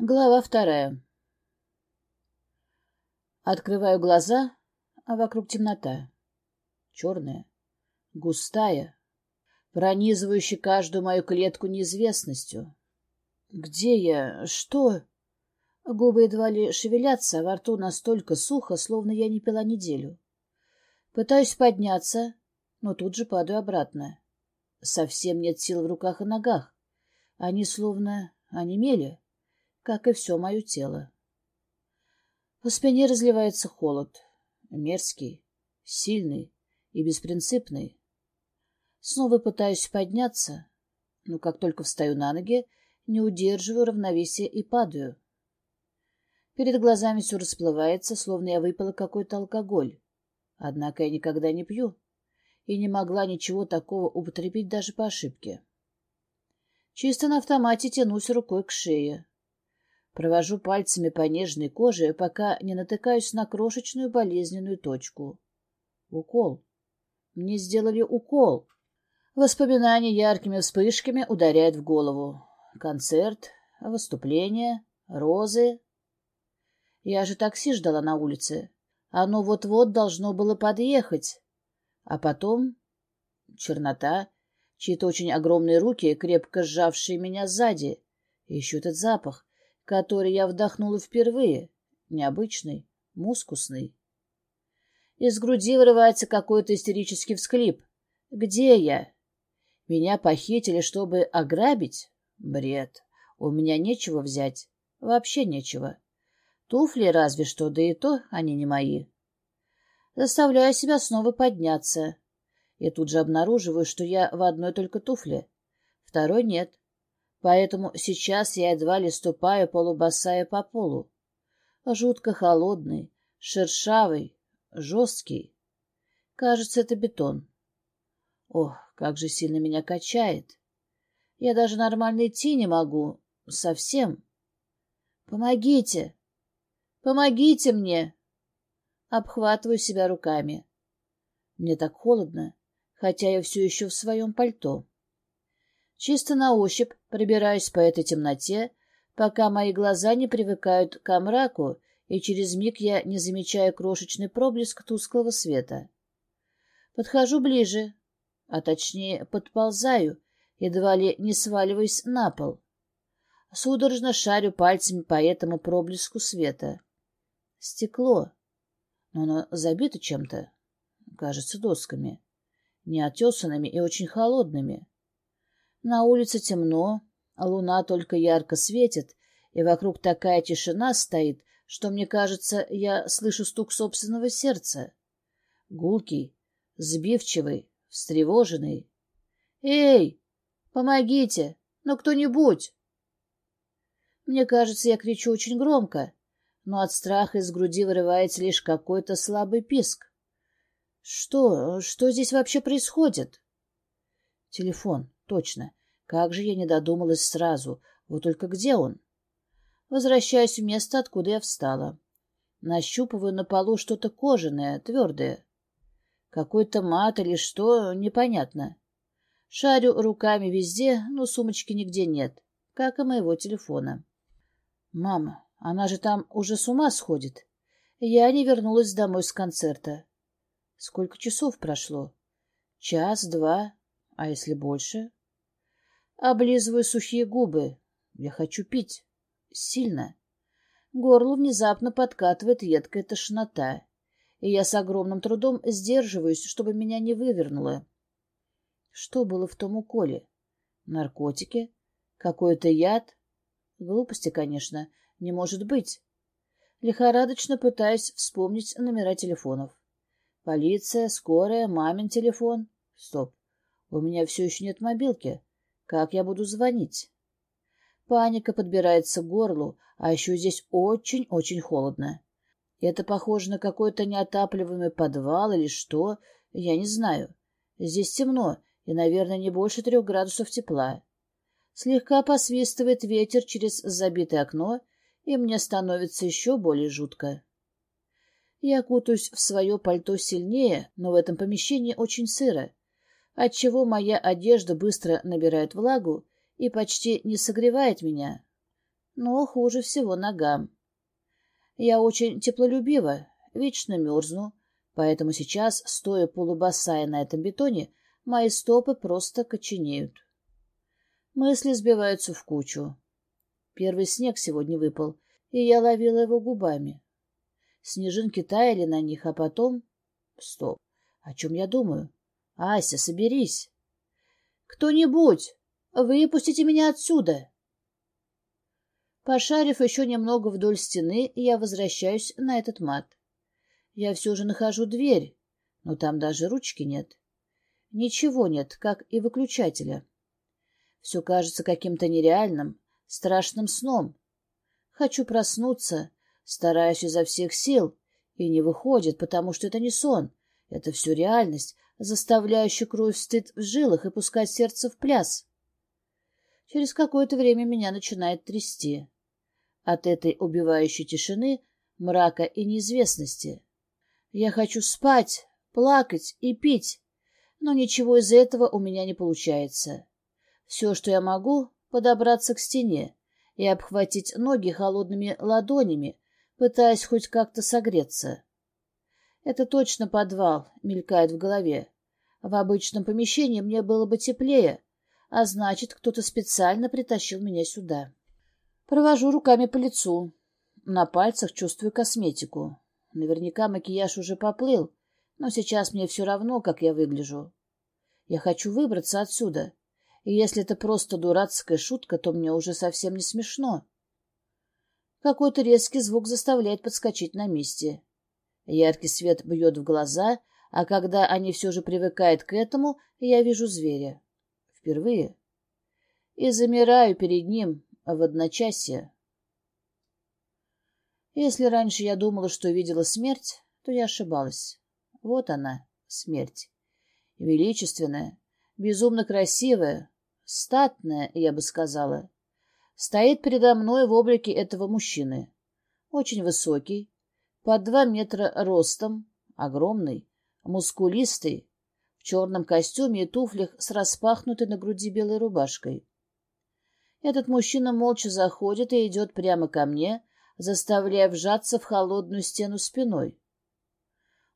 Глава вторая. Открываю глаза, а вокруг темнота. Черная, густая, пронизывающая каждую мою клетку неизвестностью. Где я? Что? Губы едва ли шевелятся, а во рту настолько сухо, словно я не пила неделю. Пытаюсь подняться, но тут же падаю обратно. Совсем нет сил в руках и ногах. Они словно онемели как и все мое тело. По спине разливается холод, мерзкий, сильный и беспринципный. Снова пытаюсь подняться, но как только встаю на ноги, не удерживаю равновесия и падаю. Перед глазами все расплывается, словно я выпила какой-то алкоголь. Однако я никогда не пью и не могла ничего такого употребить даже по ошибке. Чисто на автомате тянусь рукой к шее. Провожу пальцами по нежной коже, пока не натыкаюсь на крошечную болезненную точку. Укол. Мне сделали укол. Воспоминания яркими вспышками ударяют в голову. Концерт, выступление, розы. Я же такси ждала на улице. Оно вот-вот должно было подъехать. А потом чернота, чьи-то очень огромные руки, крепко сжавшие меня сзади. И еще этот запах, который я вдохнула впервые, необычный, мускусный. Из груди вырывается какой-то истерический всхлип. «Где я?» «Меня похитили, чтобы ограбить?» «Бред. У меня нечего взять. Вообще нечего. Туфли разве что, да и то они не мои». Заставляю себя снова подняться. И тут же обнаруживаю, что я в одной только туфле. Второй нет поэтому сейчас я едва ли ступаю полубосая по полу. Жутко холодный, шершавый, жесткий. Кажется, это бетон. Ох, как же сильно меня качает. Я даже нормально идти не могу. Совсем. Помогите! Помогите мне! Обхватываю себя руками. Мне так холодно, хотя я все еще в своем пальто. Чисто на ощупь пробираюсь по этой темноте, пока мои глаза не привыкают к мраку, и через миг я не замечаю крошечный проблеск тусклого света. Подхожу ближе, а точнее подползаю, едва ли не сваливаюсь на пол. Судорожно шарю пальцами по этому проблеску света. Стекло. Но оно забито чем-то. Кажется, досками. Неотесанными и очень холодными. На улице темно, а луна только ярко светит, и вокруг такая тишина стоит, что, мне кажется, я слышу стук собственного сердца. Гулкий, сбивчивый, встревоженный. «Эй, помогите! Ну, кто-нибудь!» Мне кажется, я кричу очень громко, но от страха из груди вырывается лишь какой-то слабый писк. Что? Что здесь вообще происходит? Телефон. Точно. Как же я не додумалась сразу. Вот только где он? Возвращаюсь в место, откуда я встала. Нащупываю на полу что-то кожаное, твердое. Какой-то мат или что, непонятно. Шарю руками везде, но сумочки нигде нет, как и моего телефона. Мама, она же там уже с ума сходит. Я не вернулась домой с концерта. Сколько часов прошло? Час, два, а если больше? Облизываю сухие губы. Я хочу пить. Сильно. Горло внезапно подкатывает едкая тошнота, и я с огромным трудом сдерживаюсь, чтобы меня не вывернуло. Что было в том уколе? Наркотики? Какой-то яд? Глупости, конечно, не может быть. Лихорадочно пытаюсь вспомнить номера телефонов. Полиция, скорая, мамин телефон. Стоп, у меня все еще нет мобилки. Как я буду звонить? Паника подбирается к горлу, а еще здесь очень-очень холодно. Это похоже на какой-то неотапливаемый подвал или что, я не знаю. Здесь темно, и, наверное, не больше трех градусов тепла. Слегка посвистывает ветер через забитое окно, и мне становится еще более жутко. Я кутаюсь в свое пальто сильнее, но в этом помещении очень сыро отчего моя одежда быстро набирает влагу и почти не согревает меня. но хуже всего ногам. Я очень теплолюбива, вечно мерзну, поэтому сейчас, стоя полубосая на этом бетоне, мои стопы просто коченеют. Мысли сбиваются в кучу. Первый снег сегодня выпал, и я ловила его губами. Снежинки таяли на них, а потом... Стоп. О чем я думаю? Ася, соберись. Кто-нибудь, выпустите меня отсюда. Пошарив еще немного вдоль стены, я возвращаюсь на этот мат. Я все же нахожу дверь, но там даже ручки нет. Ничего нет, как и выключателя. Все кажется каким-то нереальным, страшным сном. Хочу проснуться, стараюсь изо всех сил, и не выходит, потому что это не сон. Это все реальность, заставляющая кровь стыд в жилах и пускать сердце в пляс. Через какое-то время меня начинает трясти. От этой убивающей тишины, мрака и неизвестности. Я хочу спать, плакать и пить, но ничего из этого у меня не получается. Все, что я могу, подобраться к стене и обхватить ноги холодными ладонями, пытаясь хоть как-то согреться. Это точно подвал, мелькает в голове. В обычном помещении мне было бы теплее, а значит, кто-то специально притащил меня сюда. Провожу руками по лицу. На пальцах чувствую косметику. Наверняка макияж уже поплыл, но сейчас мне все равно, как я выгляжу. Я хочу выбраться отсюда. И если это просто дурацкая шутка, то мне уже совсем не смешно. Какой-то резкий звук заставляет подскочить на месте. Яркий свет бьет в глаза, а когда они все же привыкают к этому, я вижу зверя. Впервые. И замираю перед ним в одночасье. Если раньше я думала, что видела смерть, то я ошибалась. Вот она, смерть. Величественная, безумно красивая, статная, я бы сказала. Стоит передо мной в облике этого мужчины. Очень высокий, под два метра ростом, огромный, мускулистый, в черном костюме и туфлях с распахнутой на груди белой рубашкой. Этот мужчина молча заходит и идет прямо ко мне, заставляя вжаться в холодную стену спиной.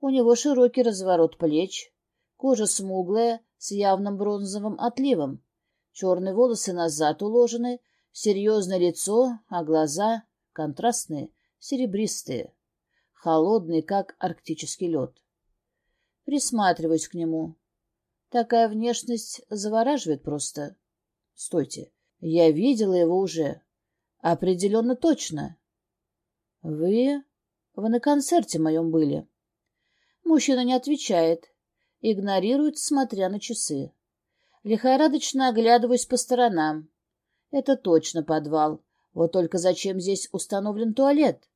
У него широкий разворот плеч, кожа смуглая, с явным бронзовым отливом, черные волосы назад уложены, серьезное лицо, а глаза контрастные, серебристые холодный, как арктический лед. Присматриваюсь к нему. Такая внешность завораживает просто. Стойте, я видела его уже. Определенно точно. Вы... Вы на концерте моем были. Мужчина не отвечает. Игнорирует, смотря на часы. Лихорадочно оглядываюсь по сторонам. Это точно подвал. Вот только зачем здесь установлен туалет?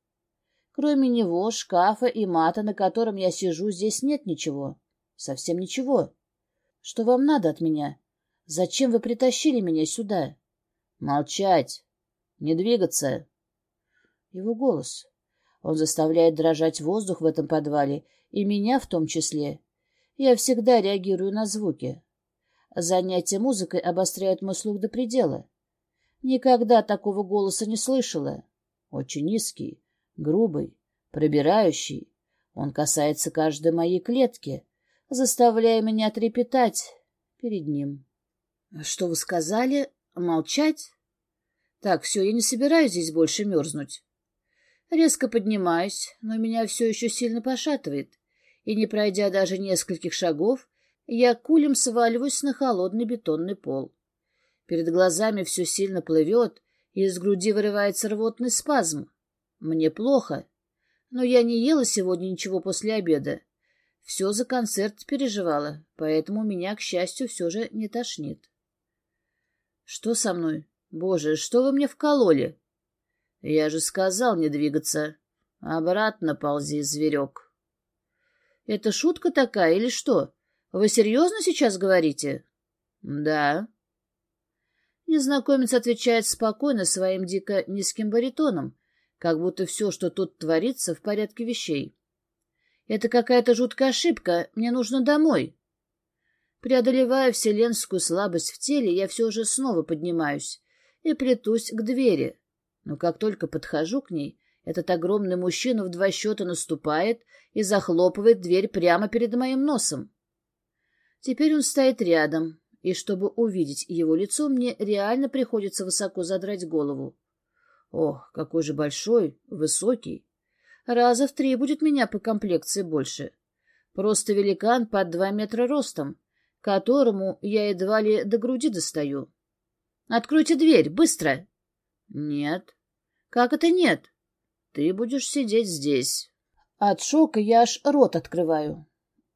Кроме него, шкафа и мата, на котором я сижу, здесь нет ничего. Совсем ничего. Что вам надо от меня? Зачем вы притащили меня сюда? Молчать. Не двигаться. Его голос. Он заставляет дрожать воздух в этом подвале, и меня в том числе. Я всегда реагирую на звуки. Занятия музыкой обостряют мой слух до предела. Никогда такого голоса не слышала. Очень низкий, грубый, пробирающий. Он касается каждой моей клетки, заставляя меня трепетать перед ним. — Что вы сказали? Молчать? Так, все, я не собираюсь здесь больше мерзнуть. Резко поднимаюсь, но меня все еще сильно пошатывает, и, не пройдя даже нескольких шагов, я кулем сваливаюсь на холодный бетонный пол. Перед глазами все сильно плывет, и из груди вырывается рвотный спазм. Мне плохо, но я не ела сегодня ничего после обеда. Все за концерт переживала, поэтому меня, к счастью, все же не тошнит. Что со мной? Боже, что вы мне вкололи? Я же сказал не двигаться. Обратно ползи, зверек. Это шутка такая или что? Вы серьезно сейчас говорите? Да. Незнакомец отвечает спокойно своим дико низким баритоном, как будто все, что тут творится, в порядке вещей. Это какая-то жуткая ошибка, мне нужно домой. Преодолевая вселенскую слабость в теле, я все же снова поднимаюсь и плетусь к двери. Но как только подхожу к ней, этот огромный мужчина в два счета наступает и захлопывает дверь прямо перед моим носом. Теперь он стоит рядом, и чтобы увидеть его лицо, мне реально приходится высоко задрать голову. Ох, какой же большой, высокий. Раза в три будет меня по комплекции больше. Просто великан под два метра ростом, которому я едва ли до груди достаю. «Откройте дверь, быстро!» «Нет». «Как это нет?» «Ты будешь сидеть здесь». От шока я аж рот открываю.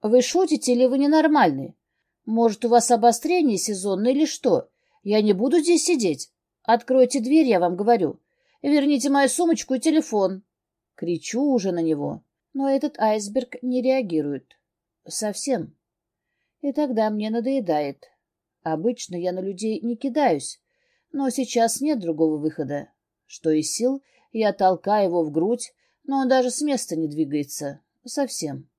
«Вы шутите или вы ненормальны? Может, у вас обострение сезонное или что? Я не буду здесь сидеть. Откройте дверь, я вам говорю. Верните мою сумочку и телефон». Кричу уже на него, но этот айсберг не реагирует. Совсем. И тогда мне надоедает. Обычно я на людей не кидаюсь, но сейчас нет другого выхода. Что из сил, я толкаю его в грудь, но он даже с места не двигается. Совсем.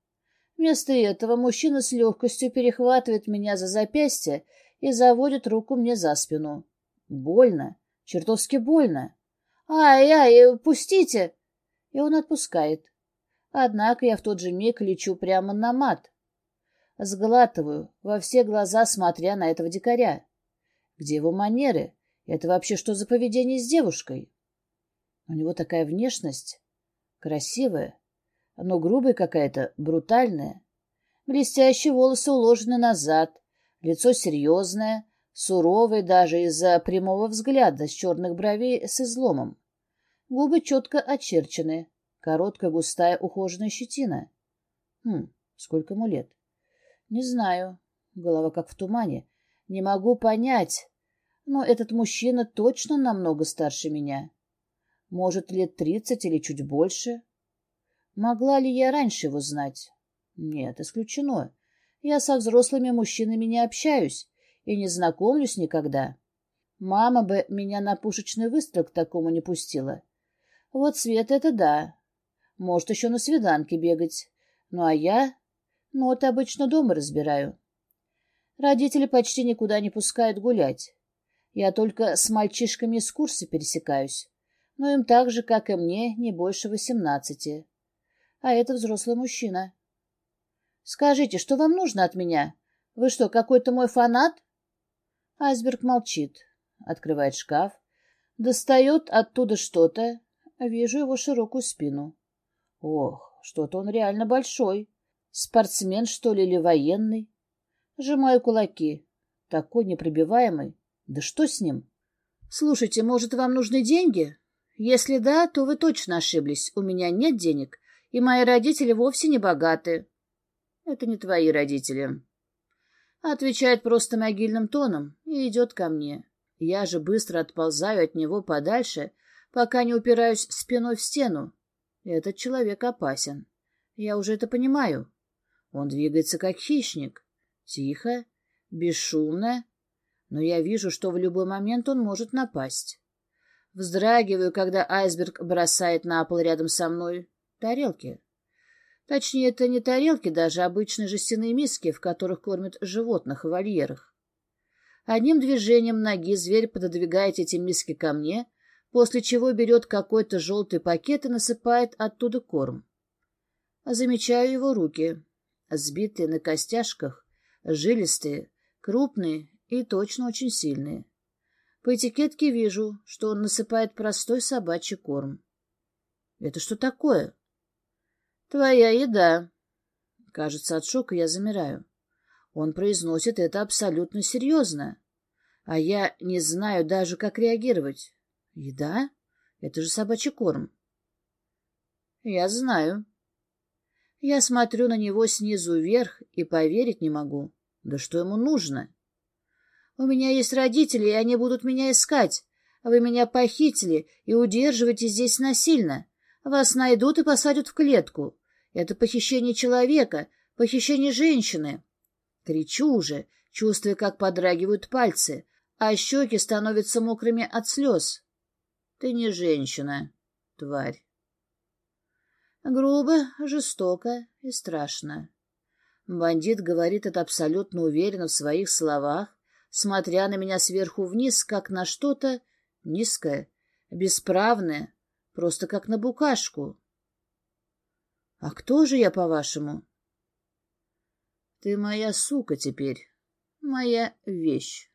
Вместо этого мужчина с легкостью перехватывает меня за запястье и заводит руку мне за спину. Больно. Чертовски больно. «Ай-ай, пустите!» И он отпускает. Однако я в тот же миг лечу прямо на мат. Сглатываю, во все глаза смотря на этого дикаря. Где его манеры? Это вообще что за поведение с девушкой? У него такая внешность. Красивая, но грубая какая-то, брутальная. Блестящие волосы уложены назад, лицо серьезное, суровое даже из-за прямого взгляда с черных бровей с изломом. Губы четко очерчены, короткая густая ухоженная щетина. Хм, сколько ему лет? Не знаю. Голова как в тумане. Не могу понять. Но этот мужчина точно намного старше меня. Может, лет тридцать или чуть больше. Могла ли я раньше его знать? Нет, исключено. Я со взрослыми мужчинами не общаюсь и не знакомлюсь никогда. Мама бы меня на пушечный выстрел к такому не пустила. Вот Свет это да. Может, еще на свиданке бегать. Ну, а я... Ну, вот обычно дома разбираю. Родители почти никуда не пускают гулять. Я только с мальчишками из курса пересекаюсь. Но им так же, как и мне, не больше восемнадцати а это взрослый мужчина. «Скажите, что вам нужно от меня? Вы что, какой-то мой фанат?» Айсберг молчит, открывает шкаф, достает оттуда что-то. Вижу его широкую спину. Ох, что-то он реально большой. Спортсмен, что ли, или военный? Сжимаю кулаки. Такой непробиваемый. Да что с ним? Слушайте, может, вам нужны деньги? Если да, то вы точно ошиблись. У меня нет денег и мои родители вовсе не богаты. Это не твои родители. Отвечает просто могильным тоном и идет ко мне. Я же быстро отползаю от него подальше, пока не упираюсь спиной в стену. Этот человек опасен. Я уже это понимаю. Он двигается как хищник. Тихо, бесшумно, но я вижу, что в любой момент он может напасть. Вздрагиваю, когда айсберг бросает на пол рядом со мной. Тарелки. Точнее, это не тарелки, даже обычные жестяные миски, в которых кормят животных в вольерах. Одним движением ноги зверь пододвигает эти миски ко мне, после чего берет какой-то желтый пакет и насыпает оттуда корм. Замечаю его руки, сбитые на костяшках, жилистые, крупные и точно очень сильные. По этикетке вижу, что он насыпает простой собачий корм. Это что такое? «Твоя еда». Кажется, от шока я замираю. Он произносит это абсолютно серьезно. А я не знаю даже, как реагировать. Еда? Это же собачий корм. Я знаю. Я смотрю на него снизу вверх и поверить не могу. Да что ему нужно? У меня есть родители, и они будут меня искать. Вы меня похитили и удерживаете здесь насильно. Вас найдут и посадят в клетку. Это похищение человека, похищение женщины. Кричу уже, чувствуя, как подрагивают пальцы, а щеки становятся мокрыми от слез. Ты не женщина, тварь. Грубо, жестоко и страшно. Бандит говорит это абсолютно уверенно в своих словах, смотря на меня сверху вниз, как на что-то низкое, Бесправная, просто как на букашку. А кто же я, по-вашему? Ты моя сука теперь, моя вещь.